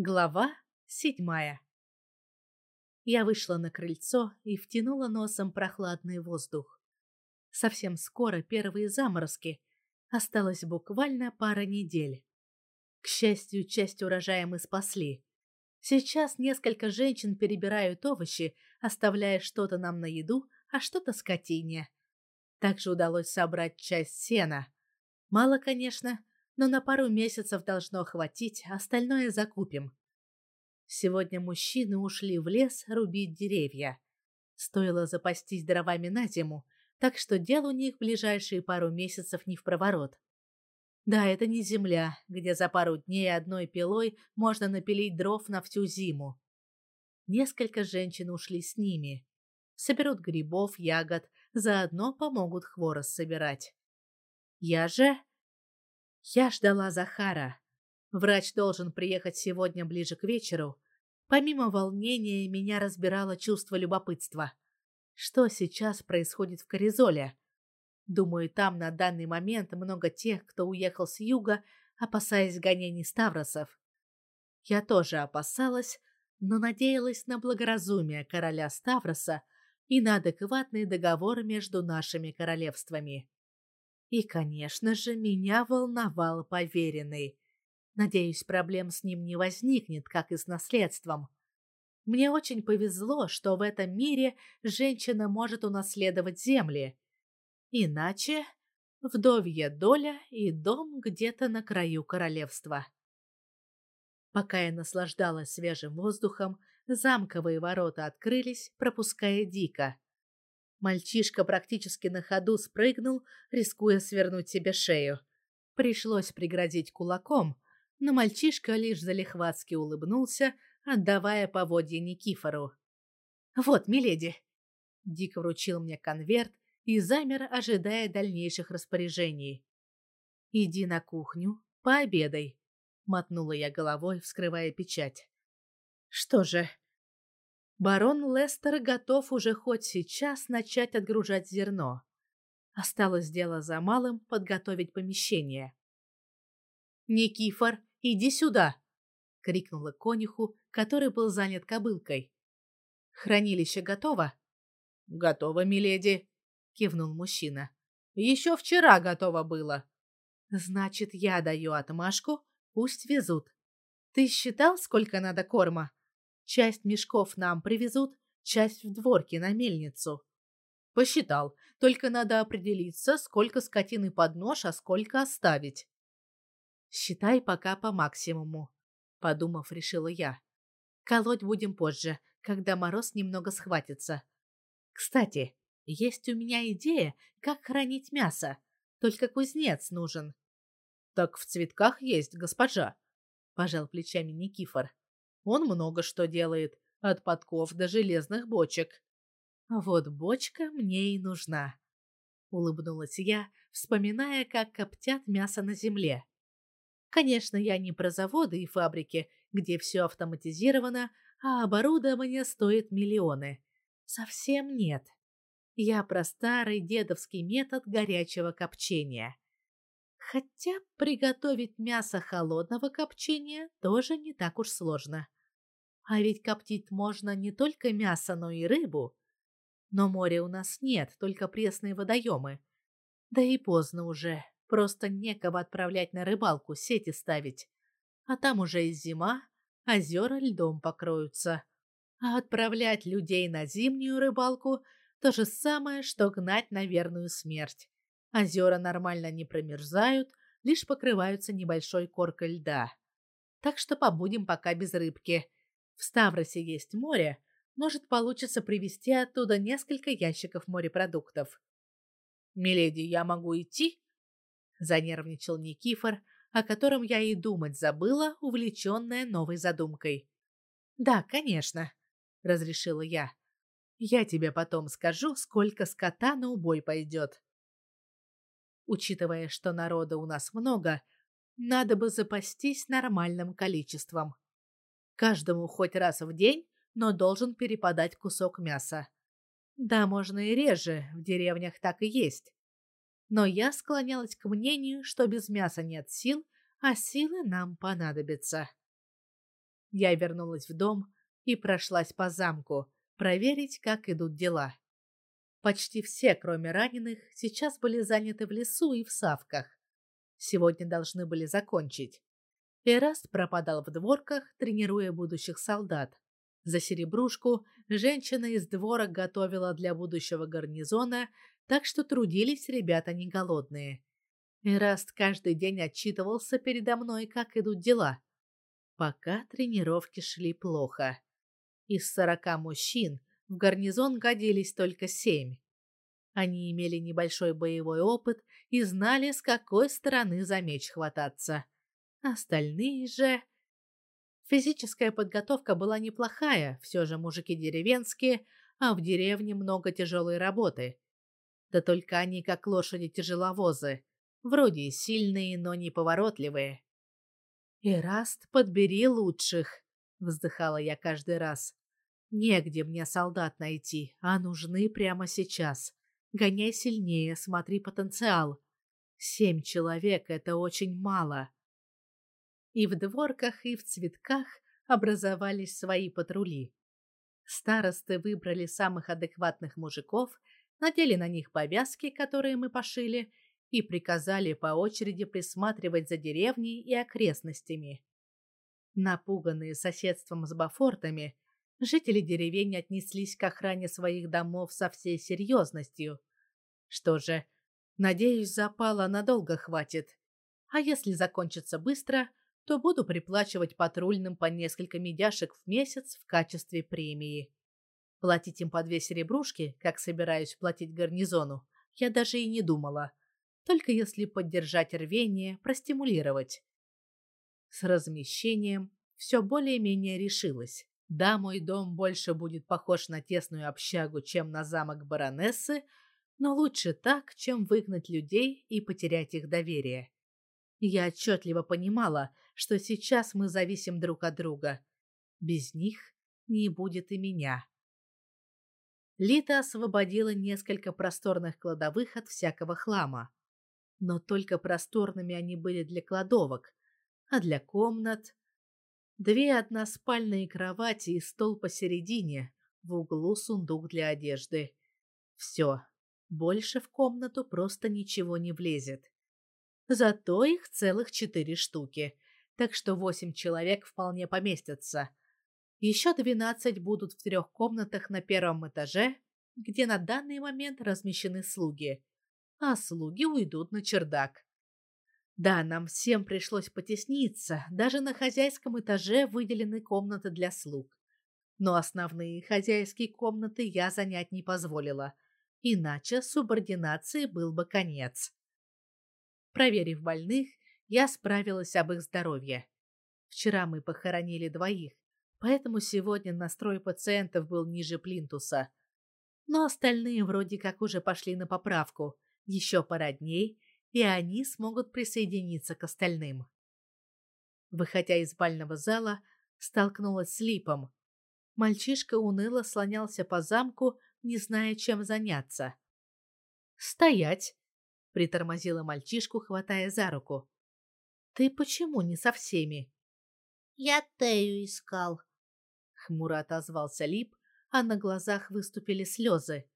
Глава седьмая Я вышла на крыльцо и втянула носом прохладный воздух. Совсем скоро первые заморозки. Осталось буквально пара недель. К счастью, часть урожая мы спасли. Сейчас несколько женщин перебирают овощи, оставляя что-то нам на еду, а что-то скотине. Также удалось собрать часть сена. Мало, конечно, но на пару месяцев должно хватить, остальное закупим. Сегодня мужчины ушли в лес рубить деревья. Стоило запастись дровами на зиму, так что дел у них ближайшие пару месяцев не в проворот. Да, это не земля, где за пару дней одной пилой можно напилить дров на всю зиму. Несколько женщин ушли с ними. Соберут грибов, ягод, заодно помогут хворост собирать. Я же я ждала Захара. Врач должен приехать сегодня ближе к вечеру. Помимо волнения, меня разбирало чувство любопытства. Что сейчас происходит в Коризоле? Думаю, там на данный момент много тех, кто уехал с юга, опасаясь гонений Ставросов. Я тоже опасалась, но надеялась на благоразумие короля Ставроса и на адекватный договор между нашими королевствами. И, конечно же, меня волновал поверенный. Надеюсь, проблем с ним не возникнет, как и с наследством. Мне очень повезло, что в этом мире женщина может унаследовать земли. Иначе вдовья доля и дом где-то на краю королевства. Пока я наслаждалась свежим воздухом, замковые ворота открылись, пропуская Дика. Мальчишка практически на ходу спрыгнул, рискуя свернуть себе шею. Пришлось пригрозить кулаком, но мальчишка лишь залихватски улыбнулся, отдавая поводья Никифору. «Вот, миледи!» Дик вручил мне конверт и замер, ожидая дальнейших распоряжений. «Иди на кухню, пообедай», — мотнула я головой, вскрывая печать. «Что же, Барон Лестер готов уже хоть сейчас начать отгружать зерно. Осталось дело за малым подготовить помещение. «Никифор, иди сюда!» — крикнула конюху, который был занят кобылкой. «Хранилище готово?» «Готово, миледи!» — кивнул мужчина. «Еще вчера готово было!» «Значит, я даю отмашку, пусть везут. Ты считал, сколько надо корма?» Часть мешков нам привезут, часть в дворке на мельницу. Посчитал, только надо определиться, сколько скотины под нож, а сколько оставить. Считай пока по максимуму, подумав, решила я. Колоть будем позже, когда мороз немного схватится. Кстати, есть у меня идея, как хранить мясо. Только кузнец нужен. Так в цветках есть, госпожа, пожал плечами Никифор. Он много что делает, от подков до железных бочек. А вот бочка мне и нужна. Улыбнулась я, вспоминая, как коптят мясо на земле. Конечно, я не про заводы и фабрики, где все автоматизировано, а оборудование стоит миллионы. Совсем нет. Я про старый дедовский метод горячего копчения. Хотя приготовить мясо холодного копчения тоже не так уж сложно. А ведь коптить можно не только мясо, но и рыбу. Но моря у нас нет, только пресные водоемы. Да и поздно уже, просто некого отправлять на рыбалку, сети ставить. А там уже и зима, озера льдом покроются. А отправлять людей на зимнюю рыбалку – то же самое, что гнать на верную смерть. Озера нормально не промерзают, лишь покрываются небольшой коркой льда. Так что побудем пока без рыбки – в Ставросе есть море, может, получится привезти оттуда несколько ящиков морепродуктов. «Миледи, я могу идти?» Занервничал Никифор, о котором я и думать забыла, увлеченная новой задумкой. «Да, конечно», — разрешила я. «Я тебе потом скажу, сколько скота на убой пойдет». Учитывая, что народа у нас много, надо бы запастись нормальным количеством. Каждому хоть раз в день, но должен перепадать кусок мяса. Да, можно и реже, в деревнях так и есть. Но я склонялась к мнению, что без мяса нет сил, а силы нам понадобятся. Я вернулась в дом и прошлась по замку, проверить, как идут дела. Почти все, кроме раненых, сейчас были заняты в лесу и в савках. Сегодня должны были закончить. Эраст пропадал в дворках, тренируя будущих солдат. За серебрушку женщина из двора готовила для будущего гарнизона, так что трудились ребята не голодные. Эраст каждый день отчитывался передо мной, как идут дела. Пока тренировки шли плохо. Из сорока мужчин в гарнизон годились только семь. Они имели небольшой боевой опыт и знали, с какой стороны за меч хвататься. Остальные же... Физическая подготовка была неплохая, все же мужики деревенские, а в деревне много тяжелой работы. Да только они как лошади-тяжеловозы, вроде и сильные, но неповоротливые. «Ираст, подбери лучших», — вздыхала я каждый раз. «Негде мне солдат найти, а нужны прямо сейчас. Гоняй сильнее, смотри потенциал. Семь человек — это очень мало». И в дворках, и в цветках образовались свои патрули. Старосты выбрали самых адекватных мужиков, надели на них повязки, которые мы пошили, и приказали по очереди присматривать за деревней и окрестностями. Напуганные соседством с Бафортами, жители деревень отнеслись к охране своих домов со всей серьезностью. Что же, надеюсь, запала надолго хватит. А если закончится быстро, то буду приплачивать патрульным по несколько медяшек в месяц в качестве премии. Платить им по две серебрушки, как собираюсь платить гарнизону, я даже и не думала только если поддержать рвение, простимулировать. С размещением все более-менее решилось. Да, мой дом больше будет похож на тесную общагу, чем на замок баронессы, но лучше так, чем выгнать людей и потерять их доверие. Я отчетливо понимала, что сейчас мы зависим друг от друга. Без них не будет и меня. Лита освободила несколько просторных кладовых от всякого хлама но только просторными они были для кладовок, а для комнат две односпальные кровати и стол посередине, в углу сундук для одежды. Все, больше в комнату просто ничего не влезет. Зато их целых четыре штуки, так что восемь человек вполне поместятся. Еще двенадцать будут в трех комнатах на первом этаже, где на данный момент размещены слуги а слуги уйдут на чердак. Да, нам всем пришлось потесниться, даже на хозяйском этаже выделены комнаты для слуг. Но основные хозяйские комнаты я занять не позволила, иначе субординации был бы конец. Проверив больных, я справилась об их здоровье. Вчера мы похоронили двоих, поэтому сегодня настрой пациентов был ниже плинтуса. Но остальные вроде как уже пошли на поправку – еще пара дней, и они смогут присоединиться к остальным. Выходя из бального зала, столкнулась с Липом. Мальчишка уныло слонялся по замку, не зная, чем заняться. «Стоять!» — притормозила мальчишку, хватая за руку. «Ты почему не со всеми?» «Я Тею искал», — хмуро отозвался Лип, а на глазах выступили слезы.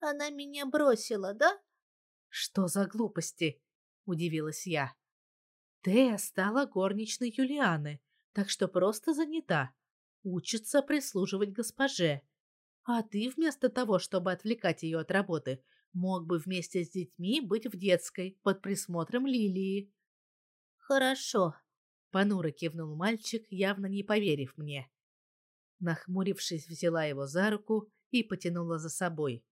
«Она меня бросила, да?» Что за глупости? удивилась я. Тея стала горничной Юлианы, так что просто занята. Учится прислуживать госпоже. А ты вместо того, чтобы отвлекать ее от работы, мог бы вместе с детьми быть в детской под присмотром Лилии. Хорошо, понуро кивнул мальчик, явно не поверив мне. Нахмурившись, взяла его за руку и потянула за собой.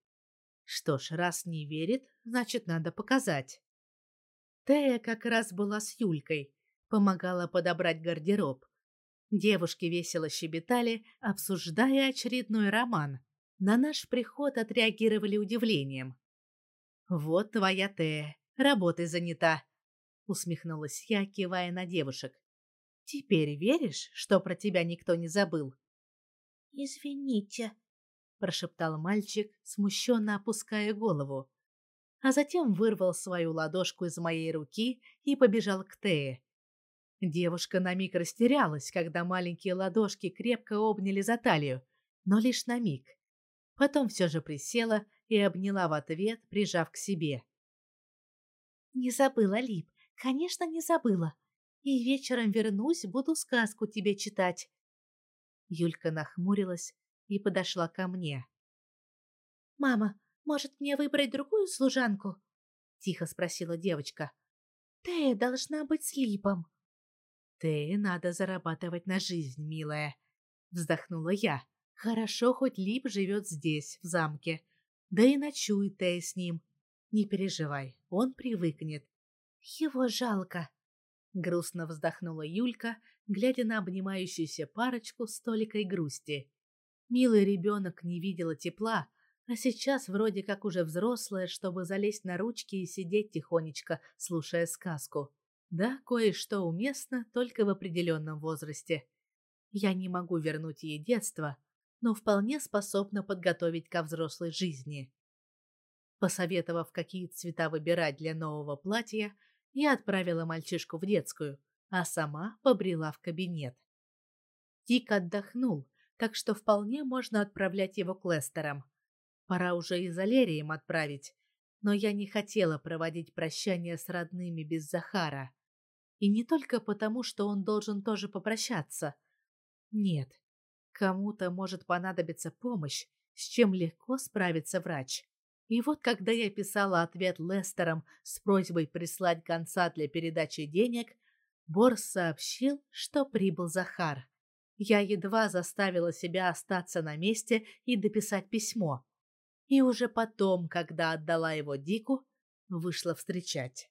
Что ж, раз не верит, значит, надо показать. Тея как раз была с Юлькой, помогала подобрать гардероб. Девушки весело щебетали, обсуждая очередной роман. На наш приход отреагировали удивлением. «Вот твоя Тея, работой занята», — усмехнулась я, кивая на девушек. «Теперь веришь, что про тебя никто не забыл?» «Извините», прошептал мальчик, смущенно опуская голову. А затем вырвал свою ладошку из моей руки и побежал к Тее. Девушка на миг растерялась, когда маленькие ладошки крепко обняли за талию, но лишь на миг. Потом все же присела и обняла в ответ, прижав к себе. «Не забыла, Лип, конечно, не забыла. И вечером вернусь, буду сказку тебе читать». Юлька нахмурилась и подошла ко мне. «Мама, может, мне выбрать другую служанку?» — тихо спросила девочка. «Тея должна быть с Липом». «Тее надо зарабатывать на жизнь, милая», — вздохнула я. «Хорошо, хоть Лип живет здесь, в замке. Да и ночует Тея с ним. Не переживай, он привыкнет». «Его жалко», — грустно вздохнула Юлька, глядя на обнимающуюся парочку с толикой грусти. Милый ребенок не видела тепла, а сейчас вроде как уже взрослая, чтобы залезть на ручки и сидеть тихонечко, слушая сказку. Да, кое-что уместно только в определенном возрасте. Я не могу вернуть ей детство, но вполне способна подготовить ко взрослой жизни. Посоветовав, какие цвета выбирать для нового платья, я отправила мальчишку в детскую, а сама побрела в кабинет. Тик отдохнул, так что вполне можно отправлять его к Лестерам. Пора уже и за Лерием отправить, но я не хотела проводить прощание с родными без Захара. И не только потому, что он должен тоже попрощаться. Нет, кому-то может понадобиться помощь, с чем легко справится врач. И вот когда я писала ответ Лестерам с просьбой прислать конца для передачи денег, Борс сообщил, что прибыл Захар. Я едва заставила себя остаться на месте и дописать письмо. И уже потом, когда отдала его Дику, вышла встречать.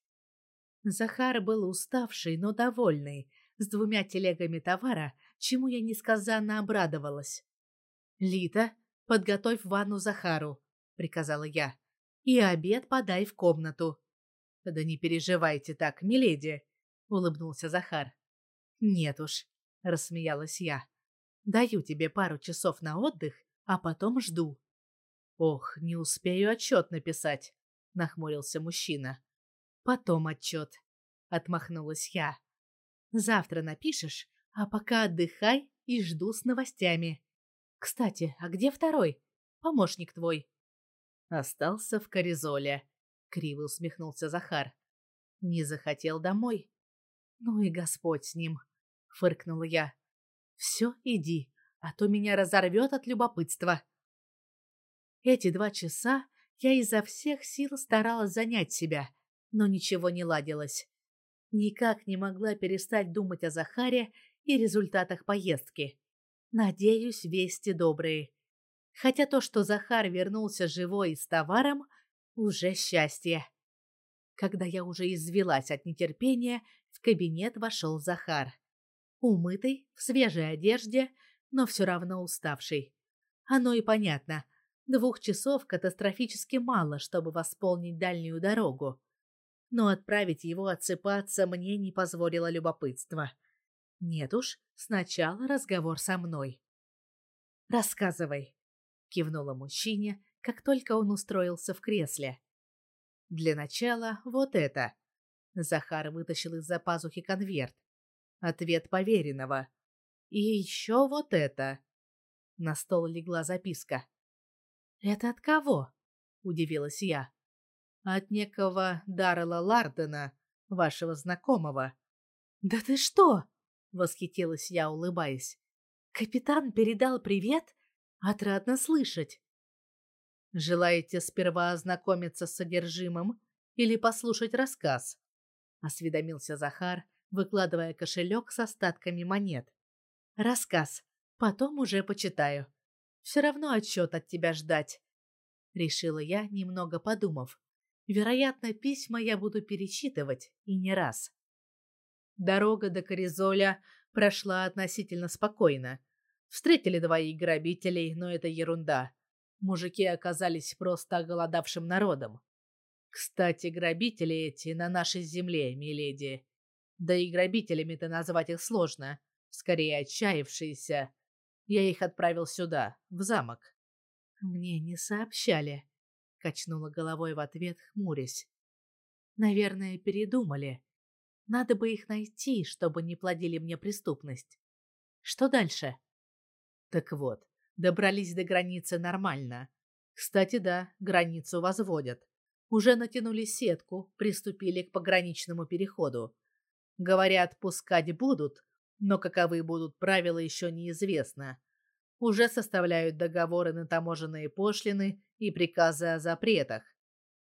Захар был уставший, но довольный, с двумя телегами товара, чему я несказанно обрадовалась. «Лита, подготовь ванну Захару», — приказала я, — «и обед подай в комнату». «Да не переживайте так, миледи», — улыбнулся Захар. «Нет уж», — рассмеялась я, — «даю тебе пару часов на отдых, а потом жду». «Ох, не успею отчет написать», — нахмурился мужчина. Потом отчет. Отмахнулась я. Завтра напишешь, а пока отдыхай и жду с новостями. Кстати, а где второй? Помощник твой. Остался в Коризоле. Криво усмехнулся Захар. Не захотел домой. Ну и Господь с ним. Фыркнула я. Все, иди, а то меня разорвет от любопытства. Эти два часа я изо всех сил старалась занять себя — но ничего не ладилось. Никак не могла перестать думать о Захаре и результатах поездки. Надеюсь, вести добрые. Хотя то, что Захар вернулся живой и с товаром, уже счастье. Когда я уже извелась от нетерпения, в кабинет вошел Захар. Умытый, в свежей одежде, но все равно уставший. Оно и понятно. Двух часов катастрофически мало, чтобы восполнить дальнюю дорогу но отправить его отсыпаться мне не позволило любопытство. Нет уж, сначала разговор со мной. «Рассказывай», — кивнула мужчине, как только он устроился в кресле. «Для начала вот это». Захар вытащил из-за пазухи конверт. Ответ поверенного. «И еще вот это». На стол легла записка. «Это от кого?» — удивилась я. От некого Даррела Лардена, вашего знакомого. Да ты что? восхитилась я, улыбаясь. Капитан передал привет? Отрадно слышать. Желаете сперва ознакомиться с содержимым или послушать рассказ? осведомился Захар, выкладывая кошелек с остатками монет. Рассказ. Потом уже почитаю. Все равно отчет от тебя ждать, решила я, немного подумав. Вероятно, письма я буду перечитывать и не раз. Дорога до Коризоля прошла относительно спокойно. Встретили двоих грабителей, но это ерунда. Мужики оказались просто оголодавшим народом. Кстати, грабители эти на нашей земле, миледи. Да и грабителями-то назвать их сложно. Скорее, отчаявшиеся. Я их отправил сюда, в замок. Мне не сообщали качнула головой в ответ, хмурясь. Наверное, передумали. Надо бы их найти, чтобы не плодили мне преступность. Что дальше? Так вот, добрались до границы нормально. Кстати, да, границу возводят. Уже натянули сетку, приступили к пограничному переходу. Говорят, пускать будут, но каковы будут правила еще неизвестно. Уже составляют договоры на таможенные пошлины и приказы о запретах.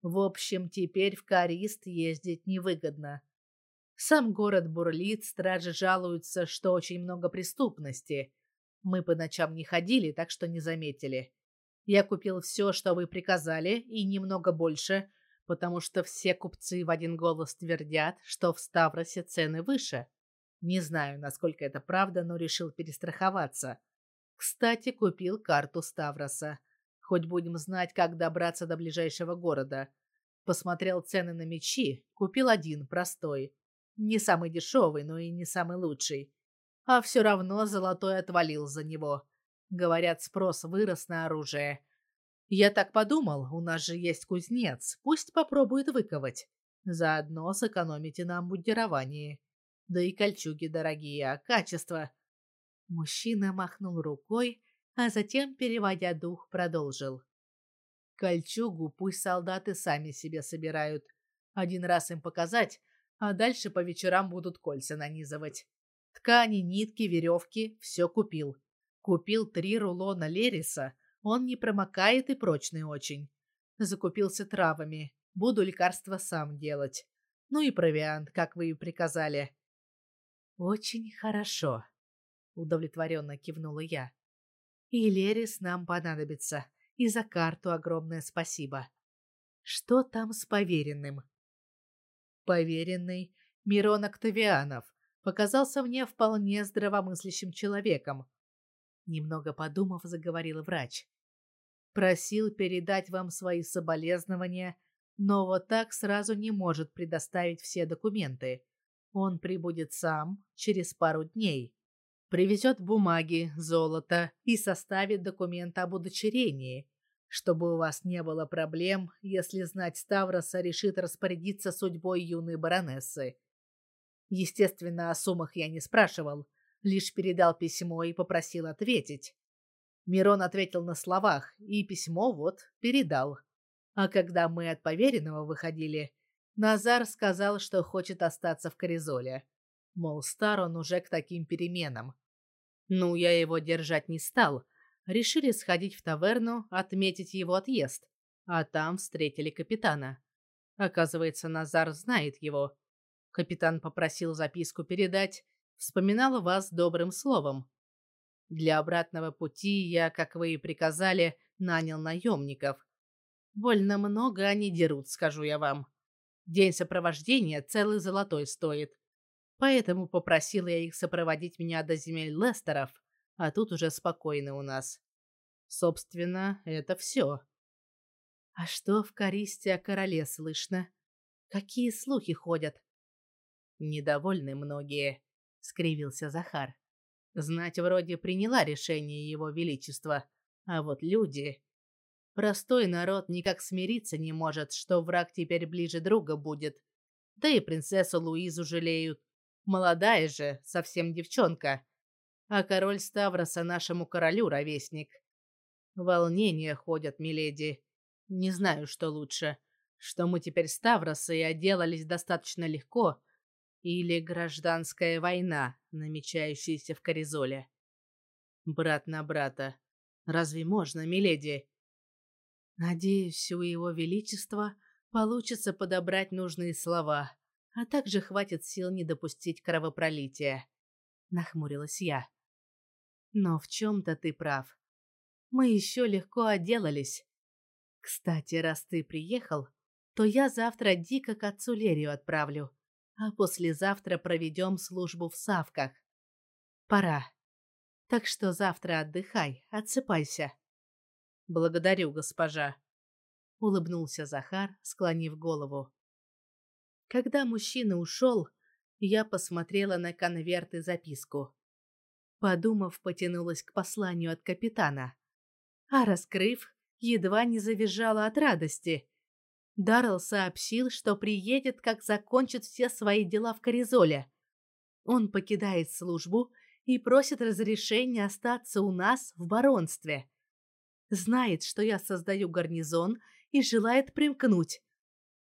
В общем, теперь в Карист ездить невыгодно. Сам город бурлит, стражи жалуются, что очень много преступности. Мы по ночам не ходили, так что не заметили. Я купил все, что вы приказали, и немного больше, потому что все купцы в один голос твердят, что в Ставросе цены выше. Не знаю, насколько это правда, но решил перестраховаться. Кстати, купил карту Ставроса. Хоть будем знать, как добраться до ближайшего города. Посмотрел цены на мечи, купил один, простой. Не самый дешевый, но и не самый лучший. А все равно золотой отвалил за него. Говорят, спрос вырос на оружие. Я так подумал, у нас же есть кузнец, пусть попробует выковать. Заодно сэкономите на мундировании. Да и кольчуги дорогие, а качество... Мужчина махнул рукой, а затем, переводя дух, продолжил. Кольчугу пусть солдаты сами себе собирают. Один раз им показать, а дальше по вечерам будут кольца нанизывать. Ткани, нитки, веревки – все купил. Купил три рулона лериса, он не промокает и прочный очень. Закупился травами, буду лекарства сам делать. Ну и провиант, как вы и приказали. Очень хорошо, удовлетворенно кивнула я. И лерис нам понадобится, и за карту огромное спасибо. Что там с поверенным? Поверенный Мирон Октавианов показался мне вполне здравомыслящим человеком. Немного подумав, заговорил врач. Просил передать вам свои соболезнования, но вот так сразу не может предоставить все документы. Он прибудет сам через пару дней. Привезет бумаги, золото и составит документ об удочерении, чтобы у вас не было проблем, если знать Ставроса решит распорядиться судьбой юной баронессы. Естественно, о суммах я не спрашивал, лишь передал письмо и попросил ответить. Мирон ответил на словах, и письмо вот передал. А когда мы от поверенного выходили, Назар сказал, что хочет остаться в Коризоле. Мол, стар он уже к таким переменам. Ну, я его держать не стал — решили сходить в таверну, отметить его отъезд, а там встретили капитана. Оказывается, Назар знает его. Капитан попросил записку передать, вспоминал вас добрым словом. Для обратного пути я, как вы и приказали, нанял наемников. Больно много они дерут, скажу я вам. День сопровождения целый золотой стоит. Поэтому попросил я их сопроводить меня до земель Лестеров а тут уже спокойно у нас. Собственно, это все. А что в Користе о короле слышно? Какие слухи ходят? Недовольны многие, скривился Захар. Знать вроде приняла решение его величества, а вот люди... Простой народ никак смириться не может, что враг теперь ближе друга будет. Да и принцессу Луизу жалеют. Молодая же, совсем девчонка а король Ставроса нашему королю ровесник. Волнения ходят, миледи. Не знаю, что лучше, что мы теперь Ставросы и отделались достаточно легко, или гражданская война, намечающаяся в Коризоле. Брат на брата. Разве можно, миледи? Надеюсь, у его величества получится подобрать нужные слова, а также хватит сил не допустить кровопролития. Нахмурилась я. Но в чем-то ты прав. Мы еще легко отделались. Кстати, раз ты приехал, то я завтра дико к отцу Лерию отправлю, а послезавтра проведем службу в Савках. Пора. Так что завтра отдыхай, отсыпайся. Благодарю, госпожа. Улыбнулся Захар, склонив голову. Когда мужчина ушел, я посмотрела на конверт и записку. Подумав, потянулась к посланию от капитана. А раскрыв, едва не завизжала от радости. Даррелл сообщил, что приедет, как закончит все свои дела в Коризоле. Он покидает службу и просит разрешения остаться у нас в баронстве. Знает, что я создаю гарнизон и желает примкнуть.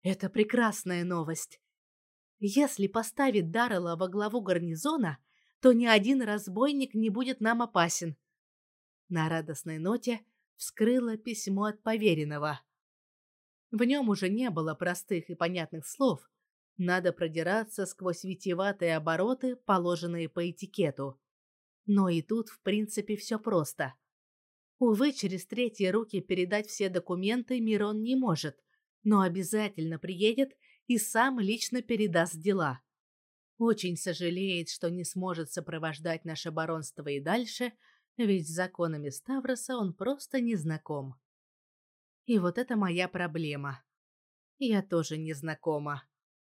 Это прекрасная новость. Если поставить Даррелла во главу гарнизона, то ни один разбойник не будет нам опасен. На радостной ноте вскрыла письмо от поверенного. В нем уже не было простых и понятных слов. Надо продираться сквозь витиеватые обороты, положенные по этикету. Но и тут, в принципе, все просто. Увы, через третьи руки передать все документы Мирон не может, но обязательно приедет и сам лично передаст дела. Очень сожалеет, что не сможет сопровождать наше баронство и дальше, ведь с законами Ставроса он просто не знаком. И вот это моя проблема. Я тоже не знакома.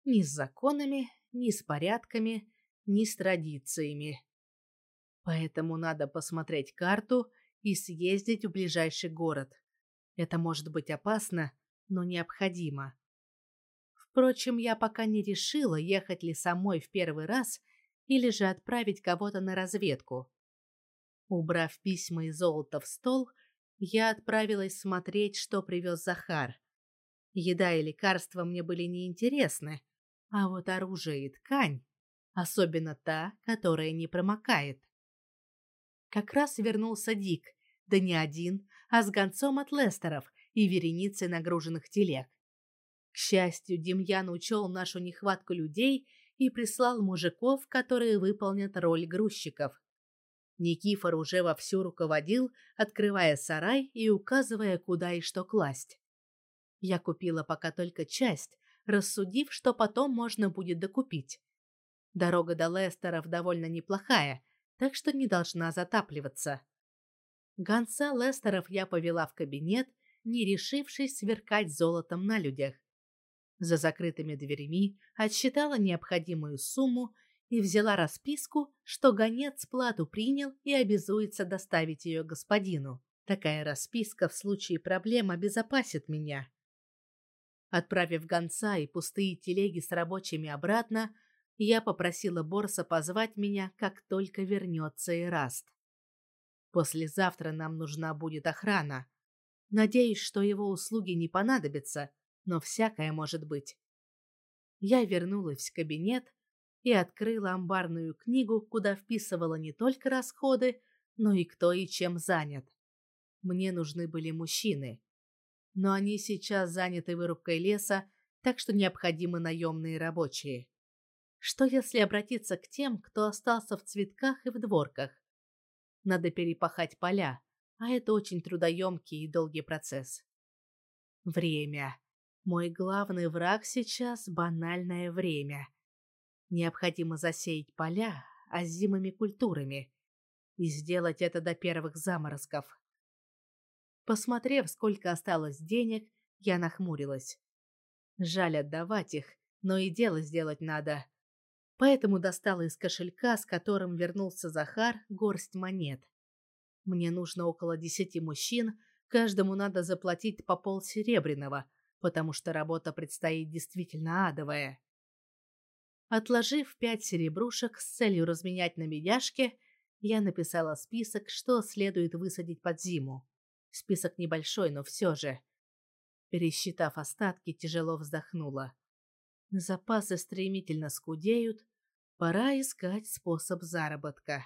Ни с законами, ни с порядками, ни с традициями. Поэтому надо посмотреть карту и съездить в ближайший город. Это может быть опасно, но необходимо. Впрочем, я пока не решила, ехать ли самой в первый раз или же отправить кого-то на разведку. Убрав письма и золото в стол, я отправилась смотреть, что привез Захар. Еда и лекарства мне были неинтересны, а вот оружие и ткань, особенно та, которая не промокает. Как раз вернулся Дик, да не один, а с гонцом от Лестеров и вереницей нагруженных телег. К счастью, Демьян учел нашу нехватку людей и прислал мужиков, которые выполнят роль грузчиков. Никифор уже вовсю руководил, открывая сарай и указывая, куда и что класть. Я купила пока только часть, рассудив, что потом можно будет докупить. Дорога до Лестеров довольно неплохая, так что не должна затапливаться. Гонца Лестеров я повела в кабинет, не решившись сверкать золотом на людях. За закрытыми дверями отсчитала необходимую сумму и взяла расписку, что гонец плату принял и обязуется доставить ее господину. Такая расписка в случае проблем обезопасит меня. Отправив гонца и пустые телеги с рабочими обратно, я попросила Борса позвать меня, как только вернется Ираст. Послезавтра нам нужна будет охрана. Надеюсь, что его услуги не понадобятся, но всякое может быть. Я вернулась в кабинет и открыла амбарную книгу, куда вписывала не только расходы, но и кто и чем занят. Мне нужны были мужчины, но они сейчас заняты вырубкой леса, так что необходимы наемные рабочие. Что если обратиться к тем, кто остался в цветках и в дворках? Надо перепахать поля, а это очень трудоемкий и долгий процесс. Время. Мой главный враг сейчас – банальное время. Необходимо засеять поля озимыми культурами и сделать это до первых заморозков. Посмотрев, сколько осталось денег, я нахмурилась. Жаль отдавать их, но и дело сделать надо. Поэтому достала из кошелька, с которым вернулся Захар, горсть монет. Мне нужно около десяти мужчин, каждому надо заплатить по пол серебряного, потому что работа предстоит действительно адовая. Отложив пять серебрушек с целью разменять на медяшке, я написала список, что следует высадить под зиму. Список небольшой, но все же. Пересчитав остатки, тяжело вздохнула. Запасы стремительно скудеют, пора искать способ заработка.